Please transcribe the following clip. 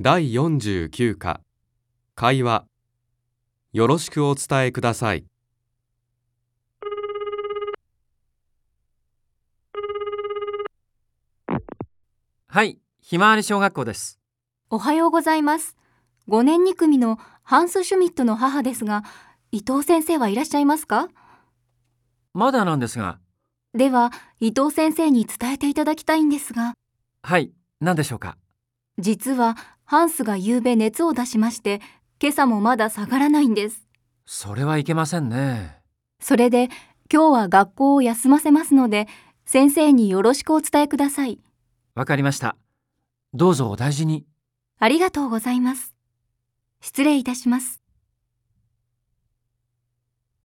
第49課会話よろしくお伝えください。はい、ひまわり小学校です。おはようございます。5年2組のハンス・シュミットの母ですが、伊藤先生はいらっしゃいますか？まだなんですが、では、伊藤先生に伝えていただきたいんですが、はい、何でしょうか？実はハンスが夕べ熱を出しまして、今朝もまだ下がらないんです。それはいけませんね。それで、今日は学校を休ませますので、先生によろしくお伝えください。わかりました。どうぞお大事に。ありがとうございます。失礼いたします。